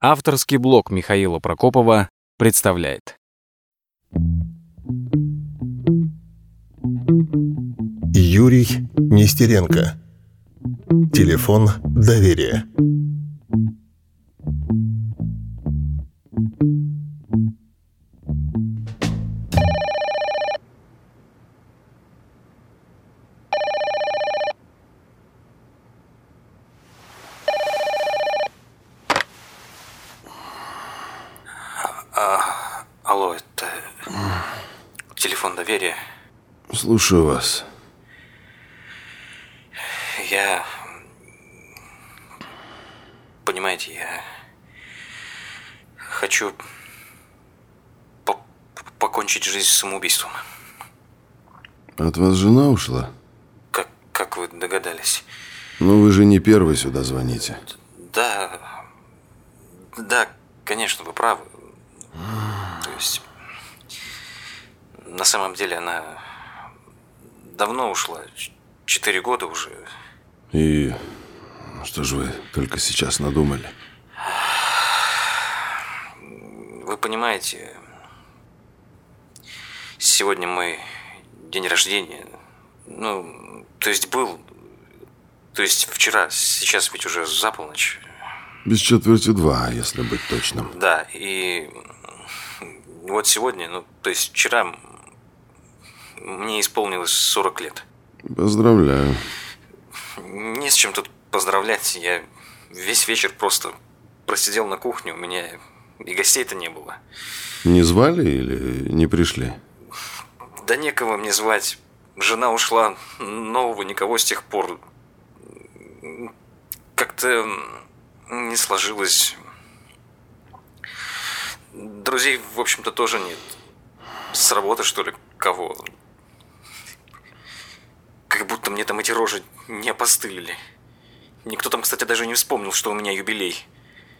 Авторский блог Михаила Прокопова представляет. Юрий Нестеренко. Телефон доверия. Доверия. Слушаю вас. Я... Понимаете, я... Хочу... по- покончить жизнь самоубийством. От вас жена ушла? Как, как вы догадались? Ну, вы же не первый сюда звоните. Да... Да, конечно, вы правы. То есть... На самом деле она давно ушла. Четыре года уже. И что же вы только сейчас надумали? Вы понимаете, сегодня мой день рождения. Ну, то есть был... То есть вчера, сейчас ведь уже за полночь. Без четверти два, если быть точным. Да, и вот сегодня, ну, то есть вчера мне исполнилось 40 лет. Поздравляю. Не с чем тут поздравлять. Я весь вечер просто просидел на кухне, у меня и гостей-то не было. Не звали или не пришли? Да некого мне звать. Жена ушла, нового никого с тех пор. Как-то не сложилось. Друзей, в общем-то, тоже нет. С работы, что ли, кого? Будто мне там эти рожи не опостылили. Никто там, кстати, даже не вспомнил, что у меня юбилей.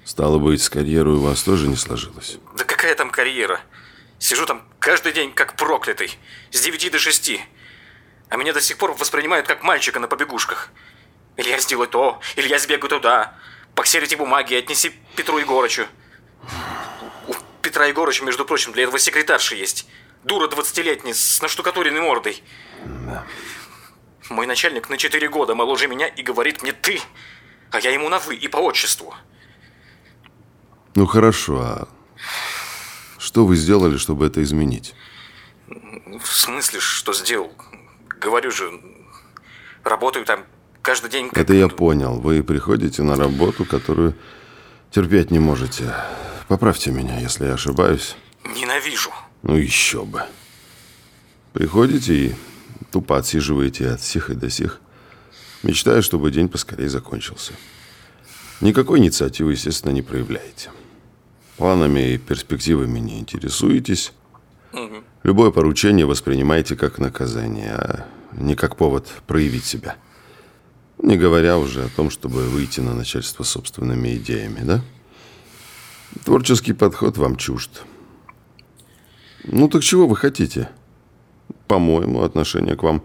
Стало быть, с карьерой у вас тоже не сложилось? Да какая там карьера? Сижу там каждый день как проклятый. С 9 до 6. А меня до сих пор воспринимают как мальчика на побегушках. Илья, сделай то, Илья, сбегай туда. Поксерите бумаги и отнеси Петру Егорычу. У Петра Егорыча, между прочим, для этого секретарша есть. Дура 20-летняя с наштукатуренной мордой. Мой начальник на 4 года моложе меня и говорит мне «ты», а я ему на «вы» и по отчеству. Ну хорошо, а что вы сделали, чтобы это изменить? В смысле, что сделал? Говорю же, работаю там каждый день. как- Это я понял. Вы приходите на работу, которую терпеть не можете. Поправьте меня, если я ошибаюсь. Ненавижу. Ну еще бы. Приходите и тупо отсиживаете от сих и до сих, мечтая, чтобы день поскорее закончился. Никакой инициативы, естественно, не проявляете. Планами и перспективами не интересуетесь. Любое поручение воспринимаете как наказание, а не как повод проявить себя. Не говоря уже о том, чтобы выйти на начальство собственными идеями, да? Творческий подход вам чужд. Ну так чего вы хотите? По-моему, отношение к вам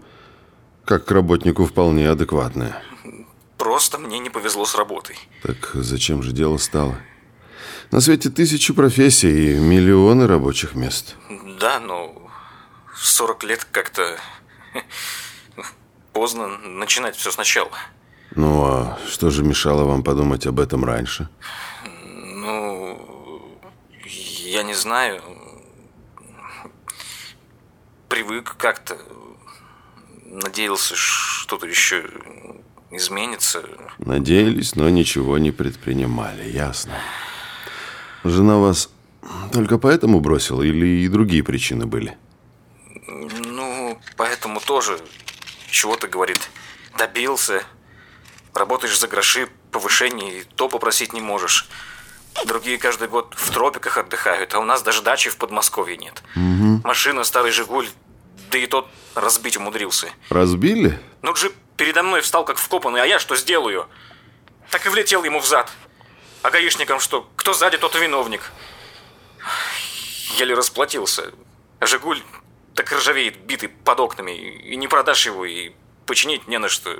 как к работнику вполне адекватное. Просто мне не повезло с работой. Так зачем же дело стало? На свете тысячи профессий и миллионы рабочих мест. Да, но в 40 лет как-то поздно начинать все сначала. Ну а что же мешало вам подумать об этом раньше? Ну, я не знаю. Привык как-то. Надеялся, что-то еще изменится. Надеялись, но ничего не предпринимали, ясно. Жена вас только поэтому бросила или и другие причины были? Ну, поэтому тоже чего-то, говорит, добился. Работаешь за гроши, повышение, и то попросить не можешь. Другие каждый год в тропиках отдыхают, а у нас даже дачи в Подмосковье нет. Машина, старый «Жигуль», да и тот разбить умудрился. Разбили? Ну, джип передо мной встал как вкопанный, а я что сделаю? Так и влетел ему в зад. А гаишникам что? Кто сзади, тот и виновник. Еле расплатился. «Жигуль» так ржавеет, битый под окнами. И не продашь его, и починить не на что.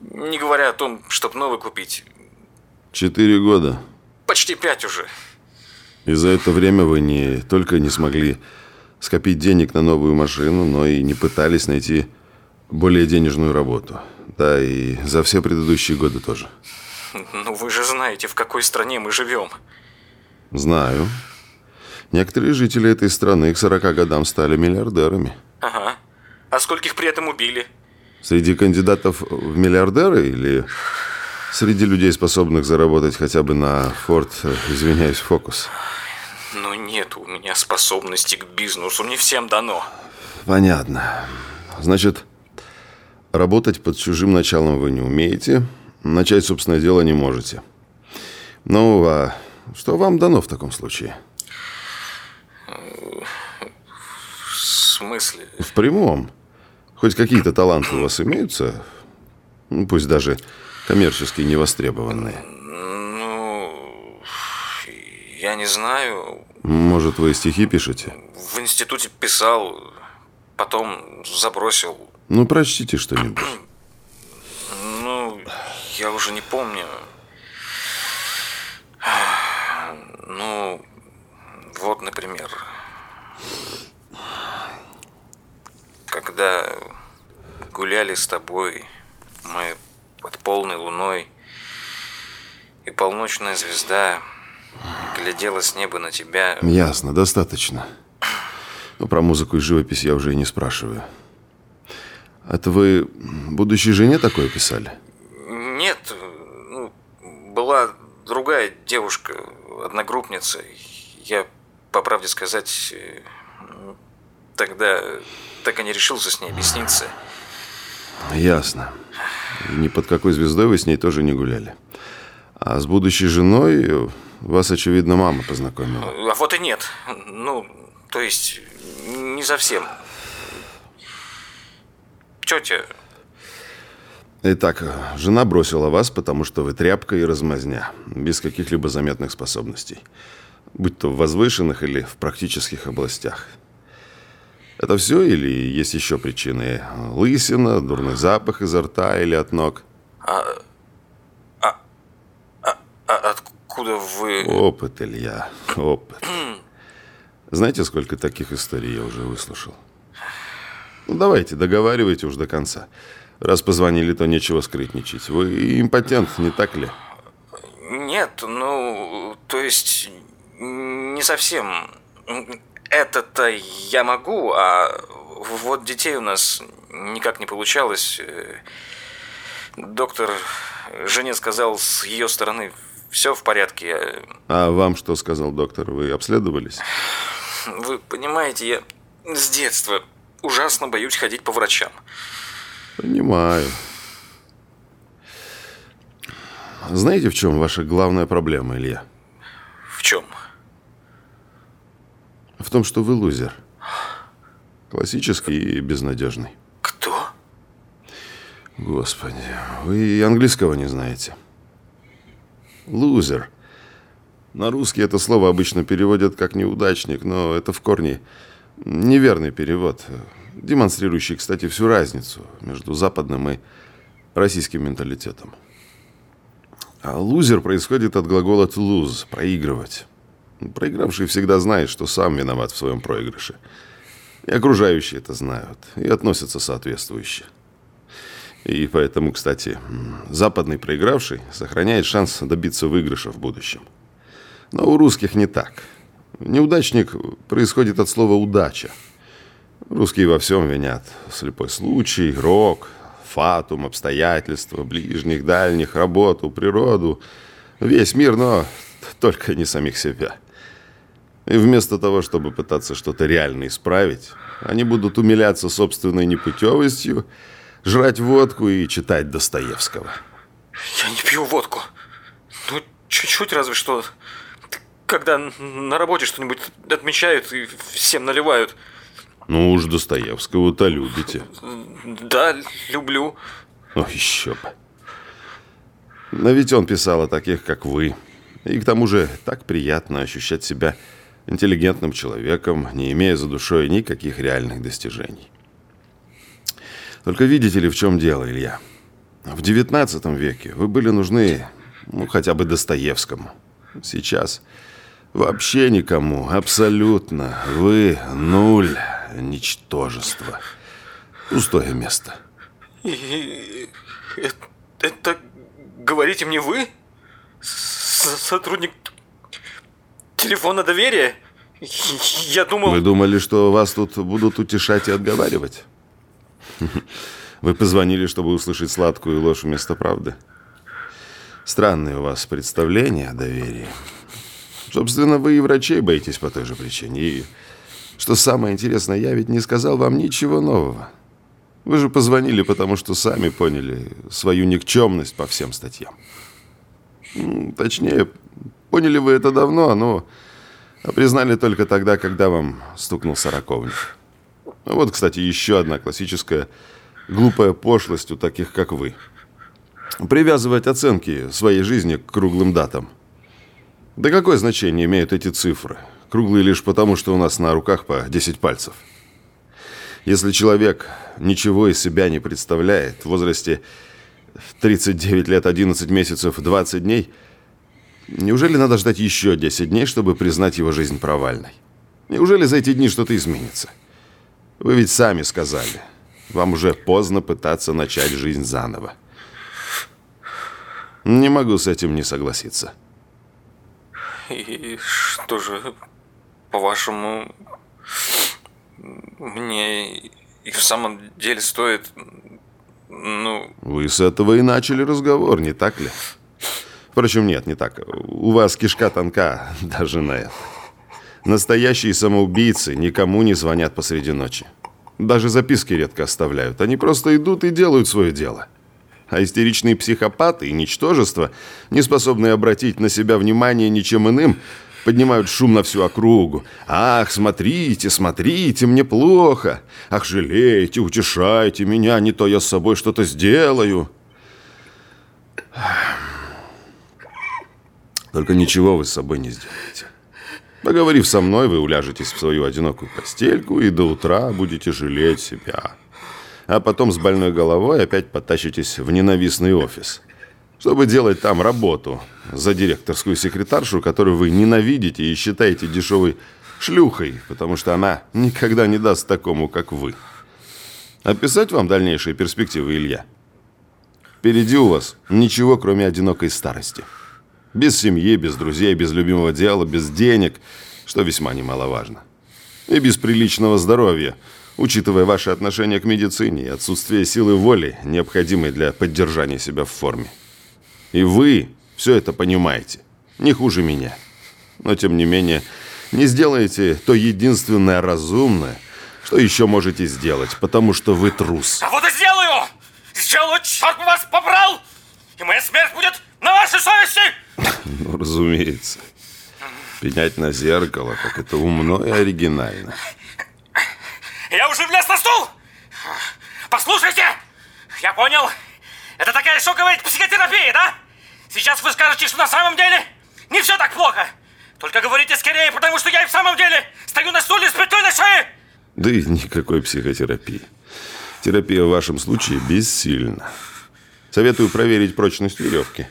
Не говоря о том, чтоб новый купить. Четыре года. почти пять уже. И за это время вы не только не смогли скопить денег на новую машину, но и не пытались найти более денежную работу. Да, и за все предыдущие годы тоже. Ну вы же знаете, в какой стране мы живем. Знаю. Некоторые жители этой страны к 40 годам стали миллиардерами. Ага. А скольких при этом убили? Среди кандидатов в миллиардеры или среди людей, способных заработать хотя бы на Форд, извиняюсь, фокус? Ну нет у меня способности к бизнесу, не всем дано. Понятно. Значит, работать под чужим началом вы не умеете, начать собственное дело не можете. Ну, а что вам дано в таком случае? В смысле? В прямом. Хоть какие-то таланты у вас имеются, ну, пусть даже коммерчески невостребованные. Я не знаю. Может, вы стихи пишете? В институте писал, потом забросил. Ну, прочтите что-нибудь. Ну, я уже не помню. Ну, вот, например, когда гуляли с тобой мы под полной луной, и полночная звезда глядела с неба на тебя. Ясно, достаточно. Но про музыку и живопись я уже и не спрашиваю. Это вы будущей жене такое писали? Нет, ну, была другая девушка, одногруппница. Я, по правде сказать, тогда так и не решился с ней объясниться. Ясно. И ни под какой звездой вы с ней тоже не гуляли. А с будущей женой вас, очевидно, мама познакомила. А вот и нет. Ну, то есть, не совсем. Тетя, Итак, жена бросила вас, потому что вы тряпка и размазня, без каких-либо заметных способностей. Будь то в возвышенных или в практических областях. Это все или есть еще причины? Лысина, дурный запах изо рта или от ног? а откуда вы... Опыт, Илья, опыт. Знаете, сколько таких историй я уже выслушал? Ну, давайте, договаривайте уж до конца. Раз позвонили, то нечего скрытничать. Вы импотент, не так ли? Нет, ну, то есть, не совсем. Это-то я могу, а вот детей у нас никак не получалось. Доктор жене сказал, с ее стороны все в порядке. А вам что сказал доктор? Вы обследовались? Вы понимаете, я с детства ужасно боюсь ходить по врачам. Понимаю. Знаете, в чем ваша главная проблема, Илья? В чем? В том, что вы лузер. Классический и безнадежный. Кто? Господи, вы и английского не знаете. Лузер. На русский это слово обычно переводят как неудачник, но это в корне неверный перевод, демонстрирующий, кстати, всю разницу между западным и российским менталитетом. А лузер происходит от глагола to lose – проигрывать. Проигравший всегда знает, что сам виноват в своем проигрыше. И окружающие это знают, и относятся соответствующе. И поэтому, кстати, западный проигравший сохраняет шанс добиться выигрыша в будущем. Но у русских не так. Неудачник происходит от слова «удача». Русские во всем винят. Слепой случай, рок, фатум, обстоятельства, ближних, дальних, работу, природу. Весь мир, но только не самих себя. И вместо того, чтобы пытаться что-то реально исправить, они будут умиляться собственной непутевостью, жрать водку и читать Достоевского. Я не пью водку. Ну, чуть-чуть разве что. Когда на работе что-нибудь отмечают и всем наливают. Ну уж Достоевского-то любите. Да, люблю. О, еще бы. Но ведь он писал о таких, как вы. И к тому же так приятно ощущать себя интеллигентным человеком, не имея за душой никаких реальных достижений. Только видите ли, в чем дело, Илья? В XIX веке вы были нужны, ну, хотя бы Достоевскому. Сейчас вообще никому, абсолютно. Вы нуль, ничтожество. Пустое место. И это, это говорите мне вы? С- Сотрудник телефона доверия? Я думал... Вы думали, что вас тут будут утешать и отговаривать? Вы позвонили, чтобы услышать сладкую ложь вместо правды? Странные у вас представления о доверии. Собственно, вы и врачей боитесь по той же причине. И, что самое интересное, я ведь не сказал вам ничего нового. Вы же позвонили, потому что сами поняли свою никчемность по всем статьям. Точнее, поняли вы это давно, но а признали только тогда, когда вам стукнул сороковник. Ну Вот, кстати, еще одна классическая глупая пошлость у таких, как вы. Привязывать оценки своей жизни к круглым датам. Да какое значение имеют эти цифры? Круглые лишь потому, что у нас на руках по 10 пальцев. Если человек ничего из себя не представляет в возрасте 39 лет, 11 месяцев, 20 дней, неужели надо ждать еще 10 дней, чтобы признать его жизнь провальной? Неужели за эти дни что-то изменится? Вы ведь сами сказали, вам уже поздно пытаться начать жизнь заново. Не могу с этим не согласиться. И что же, по-вашему, мне и в самом деле стоит, ну, Вы с этого и начали разговор, не так ли? Впрочем, нет, не так. У вас кишка тонка даже на это. Настоящие самоубийцы никому не звонят посреди ночи. Даже записки редко оставляют. Они просто идут и делают свое дело. А истеричные психопаты и ничтожества, не способные обратить на себя внимание ничем иным, поднимают шум на всю округу. «Ах, смотрите, смотрите, мне плохо! Ах, жалейте, утешайте меня, не то я с собой что-то сделаю!» Только ничего вы с собой не сделаете. Поговорив со мной, вы уляжетесь в свою одинокую постельку и до утра будете жалеть себя. А потом с больной головой опять потащитесь в ненавистный офис, чтобы делать там работу за директорскую секретаршу, которую вы ненавидите и считаете дешевой шлюхой, потому что она никогда не даст такому, как вы. Описать вам дальнейшие перспективы, Илья? Впереди у вас ничего, кроме одинокой старости. Без семьи, без друзей, без любимого дела, без денег, что весьма немаловажно. И без приличного здоровья, учитывая ваше отношение к медицине и отсутствие силы воли, необходимой для поддержания себя в форме. И вы все это понимаете, не хуже меня. Но, тем не менее, не сделаете то единственное разумное, что еще можете сделать, потому что вы трус. А вот и сделаю! Сделаю, черт вас побрал! И моя смерть будет на вашей совести! Ну, разумеется. Пенять на зеркало, как это умно и оригинально. Я уже влез на стул! Послушайте! Я понял. Это такая шоковая психотерапия, да? Сейчас вы скажете, что на самом деле не все так плохо. Только говорите скорее, потому что я и в самом деле стою на стуле с пятой на шее. Да и никакой психотерапии. Терапия в вашем случае бессильна. Советую проверить прочность веревки.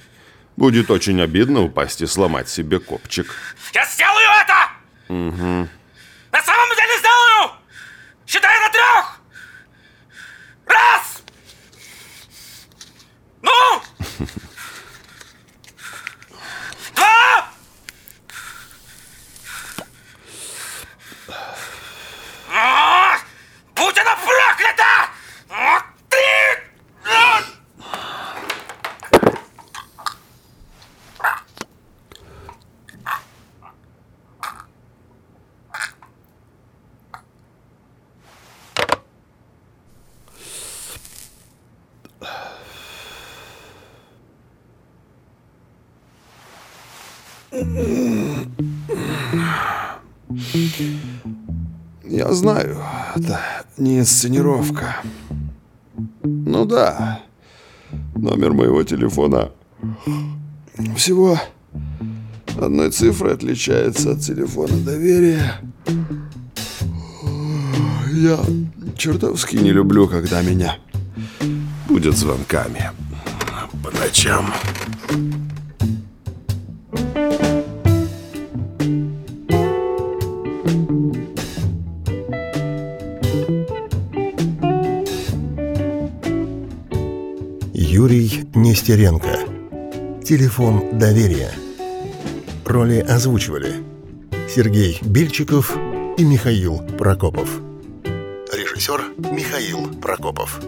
Будет очень обидно упасть и сломать себе копчик. Я сделаю это! Угу. На самом деле сделаю! Считай на трех! Раз! Ну! Два! А, Будь она проклята! А, Три! А! Я знаю, это не инсценировка. Ну да, номер моего телефона всего одной цифрой отличается от телефона доверия. Я чертовски не люблю, когда меня будет звонками по ночам. Нестеренко. Телефон доверия. Роли озвучивали Сергей Бельчиков и Михаил Прокопов. Режиссер Михаил Прокопов.